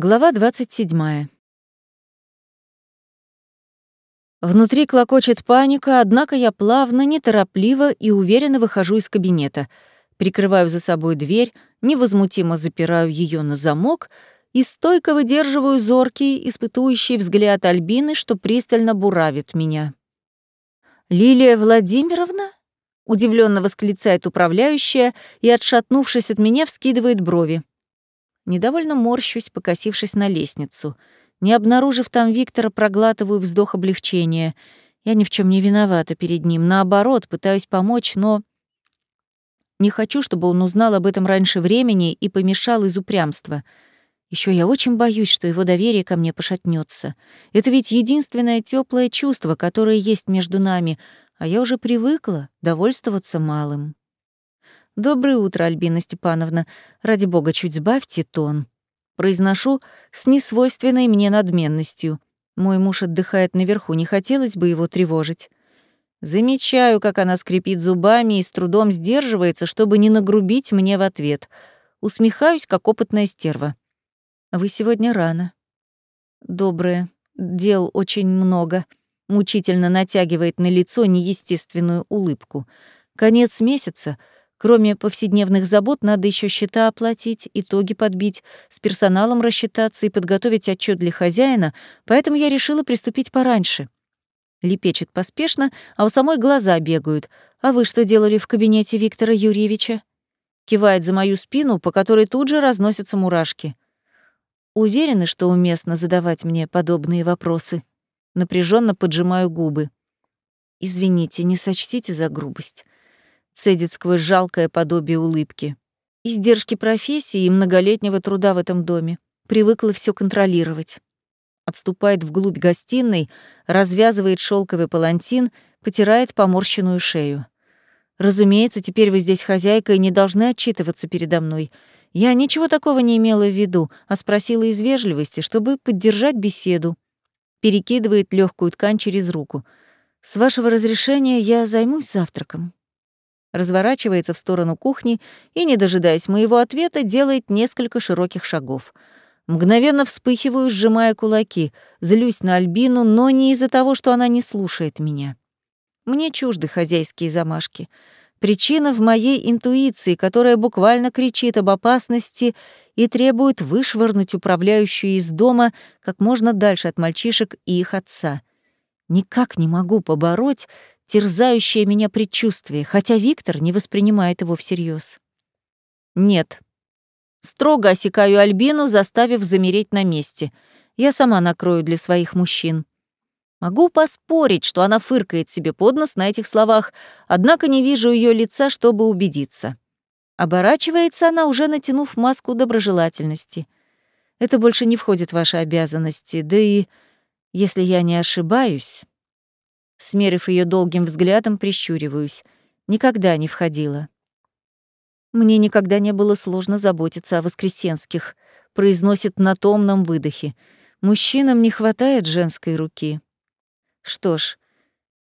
Глава 27. Внутри клокочет паника, однако я плавно, неторопливо и уверенно выхожу из кабинета, прикрываю за собой дверь, невозмутимо запираю ее на замок и стойко выдерживаю зоркий, испытующий взгляд Альбины, что пристально буравит меня. «Лилия Владимировна?» — удивленно восклицает управляющая и, отшатнувшись от меня, вскидывает брови. Недовольно морщусь, покосившись на лестницу. Не обнаружив там Виктора, проглатываю вздох облегчения. Я ни в чем не виновата перед ним. Наоборот, пытаюсь помочь, но... Не хочу, чтобы он узнал об этом раньше времени и помешал из упрямства. Еще я очень боюсь, что его доверие ко мне пошатнется. Это ведь единственное теплое чувство, которое есть между нами, а я уже привыкла довольствоваться малым. «Доброе утро, Альбина Степановна. Ради бога, чуть сбавьте тон». Произношу с несвойственной мне надменностью. Мой муж отдыхает наверху, не хотелось бы его тревожить. Замечаю, как она скрипит зубами и с трудом сдерживается, чтобы не нагрубить мне в ответ. Усмехаюсь, как опытная стерва. «Вы сегодня рано». «Доброе. Дел очень много», — мучительно натягивает на лицо неестественную улыбку. «Конец месяца — Кроме повседневных забот, надо еще счета оплатить, итоги подбить, с персоналом рассчитаться и подготовить отчет для хозяина, поэтому я решила приступить пораньше. Лепечет поспешно, а у самой глаза бегают. «А вы что делали в кабинете Виктора Юрьевича?» Кивает за мою спину, по которой тут же разносятся мурашки. Уверены, что уместно задавать мне подобные вопросы? Напряженно поджимаю губы. Извините, не сочтите за грубость цедит сквозь жалкое подобие улыбки. Издержки профессии и многолетнего труда в этом доме. Привыкла все контролировать. Отступает вглубь гостиной, развязывает шелковый палантин, потирает поморщенную шею. Разумеется, теперь вы здесь хозяйка и не должны отчитываться передо мной. Я ничего такого не имела в виду, а спросила из вежливости, чтобы поддержать беседу. Перекидывает легкую ткань через руку. С вашего разрешения я займусь завтраком разворачивается в сторону кухни и, не дожидаясь моего ответа, делает несколько широких шагов. Мгновенно вспыхиваю, сжимая кулаки, злюсь на Альбину, но не из-за того, что она не слушает меня. Мне чужды хозяйские замашки. Причина в моей интуиции, которая буквально кричит об опасности и требует вышвырнуть управляющую из дома как можно дальше от мальчишек и их отца. Никак не могу побороть терзающее меня предчувствие, хотя Виктор не воспринимает его всерьез. Нет. Строго осекаю Альбину, заставив замереть на месте. Я сама накрою для своих мужчин. Могу поспорить, что она фыркает себе под нос на этих словах, однако не вижу ее лица, чтобы убедиться. Оборачивается она, уже натянув маску доброжелательности. Это больше не входит в ваши обязанности, да и, если я не ошибаюсь, Смерив ее долгим взглядом, прищуриваюсь. Никогда не входила. Мне никогда не было сложно заботиться о воскресенских, произносит на томном выдохе. Мужчинам не хватает женской руки. Что ж,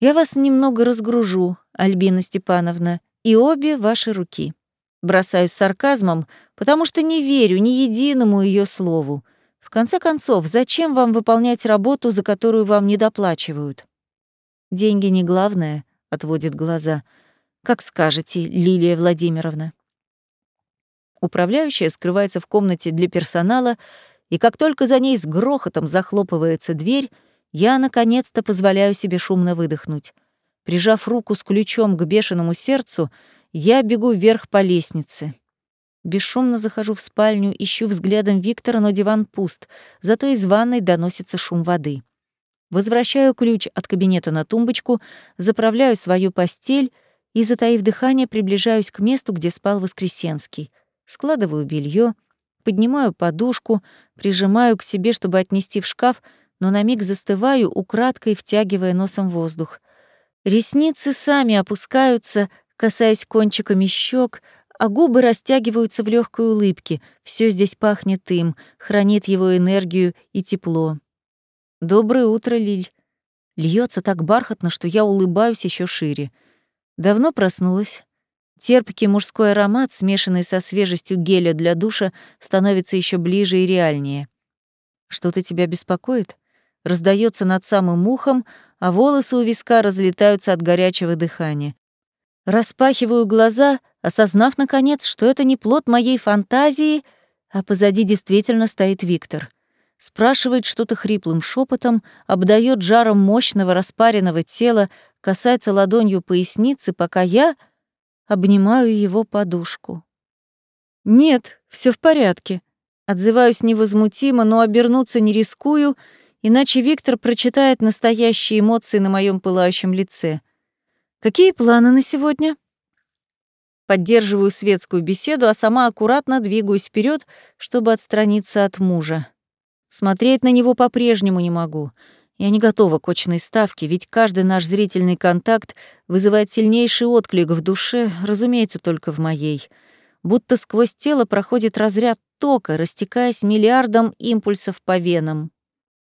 я вас немного разгружу, Альбина Степановна, и обе ваши руки. Бросаю с сарказмом, потому что не верю ни единому ее слову. В конце концов, зачем вам выполнять работу, за которую вам не доплачивают? Деньги не главное, отводит глаза. Как скажете, Лилия Владимировна. Управляющая скрывается в комнате для персонала, и как только за ней с грохотом захлопывается дверь, я наконец-то позволяю себе шумно выдохнуть. Прижав руку с ключом к бешеному сердцу, я бегу вверх по лестнице. Бесшумно захожу в спальню, ищу взглядом Виктора, но диван пуст, зато из ванной доносится шум воды. Возвращаю ключ от кабинета на тумбочку, заправляю свою постель и, затаив дыхание, приближаюсь к месту, где спал Воскресенский. Складываю белье, поднимаю подушку, прижимаю к себе, чтобы отнести в шкаф, но на миг застываю, украдкой втягивая носом воздух. Ресницы сами опускаются, касаясь кончиками щек, а губы растягиваются в легкой улыбке. Все здесь пахнет им, хранит его энергию и тепло. «Доброе утро, Лиль». Льется так бархатно, что я улыбаюсь еще шире. Давно проснулась. Терпкий мужской аромат, смешанный со свежестью геля для душа, становится еще ближе и реальнее. Что-то тебя беспокоит? Раздается над самым ухом, а волосы у виска разлетаются от горячего дыхания. Распахиваю глаза, осознав, наконец, что это не плод моей фантазии, а позади действительно стоит Виктор. Спрашивает что-то хриплым шепотом, обдает жаром мощного распаренного тела, касается ладонью поясницы, пока я обнимаю его подушку. «Нет, все в порядке», Отзываюсь невозмутимо, но обернуться не рискую, иначе Виктор прочитает настоящие эмоции на моем пылающем лице. Какие планы на сегодня? Поддерживаю светскую беседу, а сама аккуратно двигаюсь вперед, чтобы отстраниться от мужа. Смотреть на него по-прежнему не могу. Я не готова к очной ставке, ведь каждый наш зрительный контакт вызывает сильнейший отклик в душе, разумеется, только в моей — будто сквозь тело проходит разряд тока, растекаясь миллиардом импульсов по венам.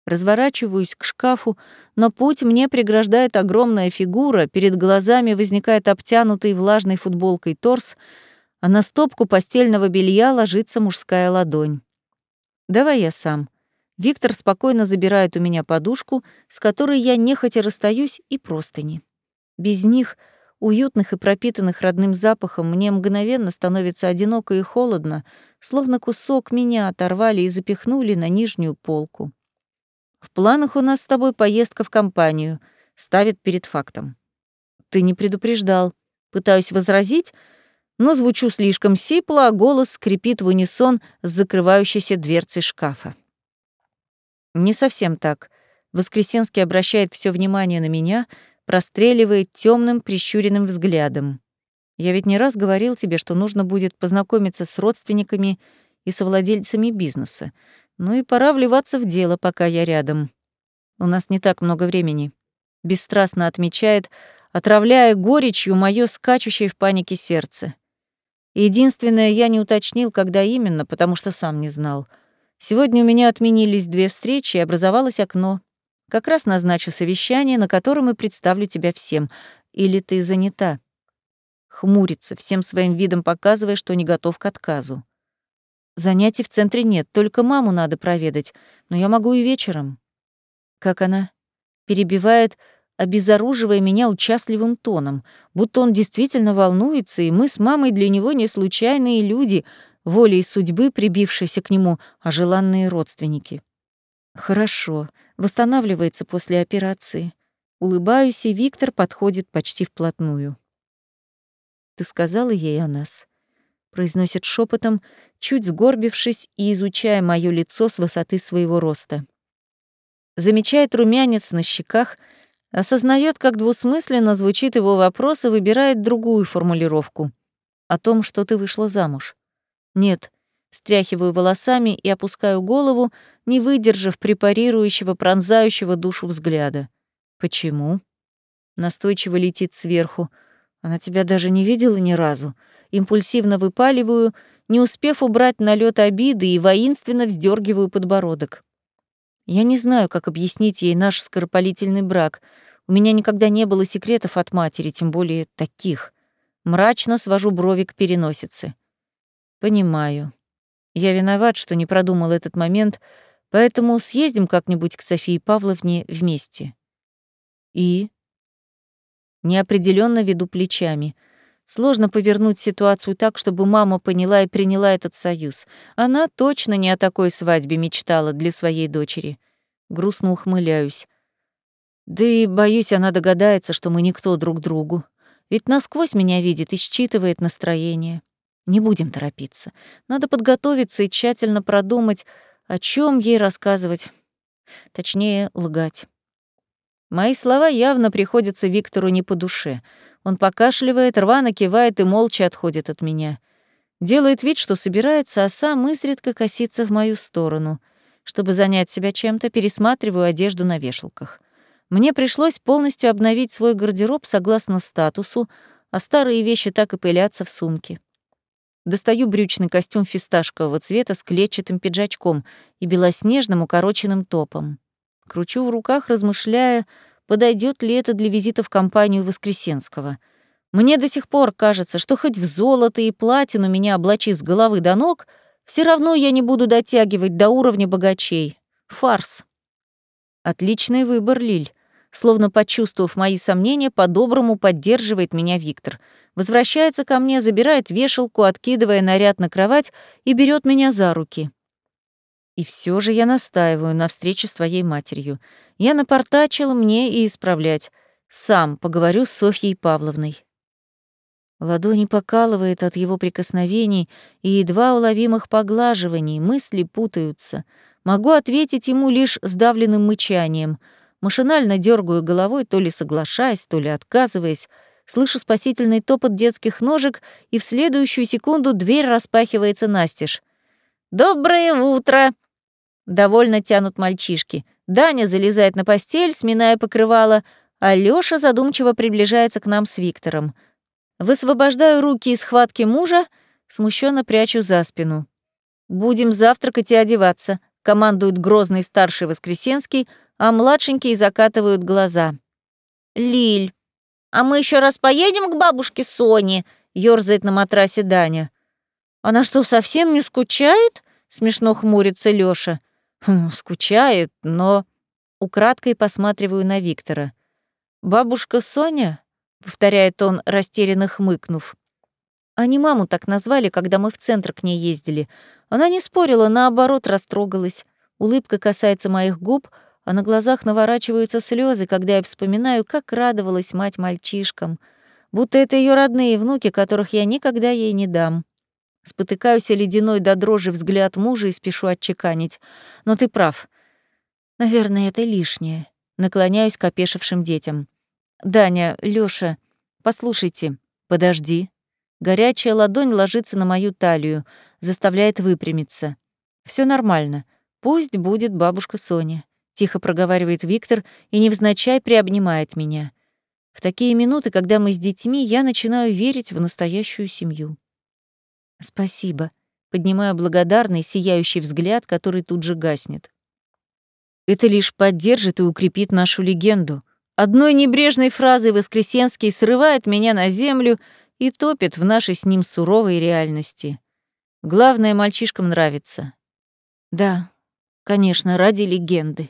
Разворачиваюсь к шкафу, но путь мне преграждает огромная фигура, перед глазами возникает обтянутый влажной футболкой торс, а на стопку постельного белья ложится мужская ладонь. «Давай я сам». Виктор спокойно забирает у меня подушку, с которой я нехотя расстаюсь, и простыни. Без них — уютных и пропитанных родным запахом, мне мгновенно становится одиноко и холодно, словно кусок меня оторвали и запихнули на нижнюю полку. В планах у нас с тобой поездка в компанию, ставит перед фактом. Ты не предупреждал. Пытаюсь возразить, но звучу слишком сипло, а голос скрипит в унисон с закрывающейся дверцей шкафа. Не совсем так. Воскресенский обращает все внимание на меня — простреливает темным прищуренным взглядом. Я ведь не раз говорил тебе, что нужно будет познакомиться с родственниками и совладельцами бизнеса. Ну и пора вливаться в дело, пока я рядом. У нас не так много времени. Бесстрастно отмечает, отравляя горечью моё скачущее в панике сердце. Единственное, я не уточнил, когда именно, потому что сам не знал. Сегодня у меня отменились две встречи, и образовалось окно. Как раз назначу совещание, на котором и представлю тебя всем. Или ты занята?» Хмурится, всем своим видом показывая, что не готов к отказу. «Занятий в центре нет, только маму надо проведать, но я могу и вечером». «Как она?» Перебивает, обезоруживая меня участливым тоном, будто он действительно волнуется, и мы с мамой для него не случайные люди, волей судьбы прибившиеся к нему, а желанные родственники. «Хорошо», восстанавливается после операции. Улыбаюсь, и Виктор подходит почти вплотную. «Ты сказала ей о нас?» произносит шепотом, чуть сгорбившись и изучая мое лицо с высоты своего роста. Замечает румянец на щеках, осознает, как двусмысленно звучит его вопрос и выбирает другую формулировку. О том, что ты вышла замуж. Нет, Стряхиваю волосами и опускаю голову, не выдержав препарирующего, пронзающего душу взгляда. «Почему?» Настойчиво летит сверху. Она тебя даже не видела ни разу. Импульсивно выпаливаю, не успев убрать налет обиды и воинственно вздергиваю подбородок. Я не знаю, как объяснить ей наш скоропалительный брак. У меня никогда не было секретов от матери, тем более таких. Мрачно свожу брови к переносице. Понимаю. Я виноват, что не продумал этот момент, поэтому съездим как-нибудь к Софии Павловне вместе. И неопределенно веду плечами. Сложно повернуть ситуацию так, чтобы мама поняла и приняла этот союз. Она точно не о такой свадьбе мечтала для своей дочери. Грустно ухмыляюсь. Да и, боюсь, она догадается, что мы никто друг другу. Ведь насквозь меня видит и считывает настроение. Не будем торопиться. Надо подготовиться и тщательно продумать, о чем ей рассказывать. Точнее, лгать. Мои слова явно приходятся Виктору не по душе. Он покашливает, рвано кивает и молча отходит от меня. Делает вид, что собирается, а сам изредка косится в мою сторону. Чтобы занять себя чем-то, пересматриваю одежду на вешалках. Мне пришлось полностью обновить свой гардероб согласно статусу, а старые вещи так и пылятся в сумке. Достаю брючный костюм фисташкового цвета с клетчатым пиджачком и белоснежным укороченным топом. Кручу в руках, размышляя, подойдет ли это для визита в компанию Воскресенского. Мне до сих пор кажется, что хоть в золото и платину меня облачи с головы до ног, все равно я не буду дотягивать до уровня богачей. Фарс. Отличный выбор, Лиль. Словно почувствовав мои сомнения, по-доброму поддерживает меня Виктор. Возвращается ко мне, забирает вешалку, откидывая наряд на кровать и берет меня за руки. И все же я настаиваю на встрече с твоей матерью. Я напортачил мне и исправлять. Сам поговорю с Софьей Павловной. Ладони покалывает от его прикосновений и едва уловимых поглаживаний, мысли путаются. Могу ответить ему лишь сдавленным мычанием. Машинально дергаю головой, то ли соглашаясь, то ли отказываясь. Слышу спасительный топот детских ножек, и в следующую секунду дверь распахивается настежь. «Доброе утро!» Довольно тянут мальчишки. Даня залезает на постель, сминая покрывало, а Лёша задумчиво приближается к нам с Виктором. Высвобождаю руки из схватки мужа, смущенно прячу за спину. «Будем завтракать и одеваться», — командует грозный старший Воскресенский, а младшенькие закатывают глаза. «Лиль, а мы еще раз поедем к бабушке Соне?» — ёрзает на матрасе Даня. «Она что, совсем не скучает?» — смешно хмурится Лёша. Хм, «Скучает, но...» Украдкой посматриваю на Виктора. «Бабушка Соня?» — повторяет он, растерянно хмыкнув. Они маму так назвали, когда мы в центр к ней ездили. Она не спорила, наоборот, растрогалась. Улыбка касается моих губ, а на глазах наворачиваются слезы, когда я вспоминаю, как радовалась мать мальчишкам. Будто это ее родные внуки, которых я никогда ей не дам. Спотыкаюсь о ледяной до дрожи взгляд мужа и спешу отчеканить. Но ты прав. Наверное, это лишнее. Наклоняюсь к опешившим детям. «Даня, Лёша, послушайте, подожди». Горячая ладонь ложится на мою талию, заставляет выпрямиться. Все нормально. Пусть будет бабушка Соня», — тихо проговаривает Виктор и невзначай приобнимает меня. В такие минуты, когда мы с детьми, я начинаю верить в настоящую семью. «Спасибо», — поднимаю благодарный, сияющий взгляд, который тут же гаснет. «Это лишь поддержит и укрепит нашу легенду», Одной небрежной фразой Воскресенский срывает меня на землю и топит в нашей с ним суровой реальности. Главное, мальчишкам нравится. Да, конечно, ради легенды.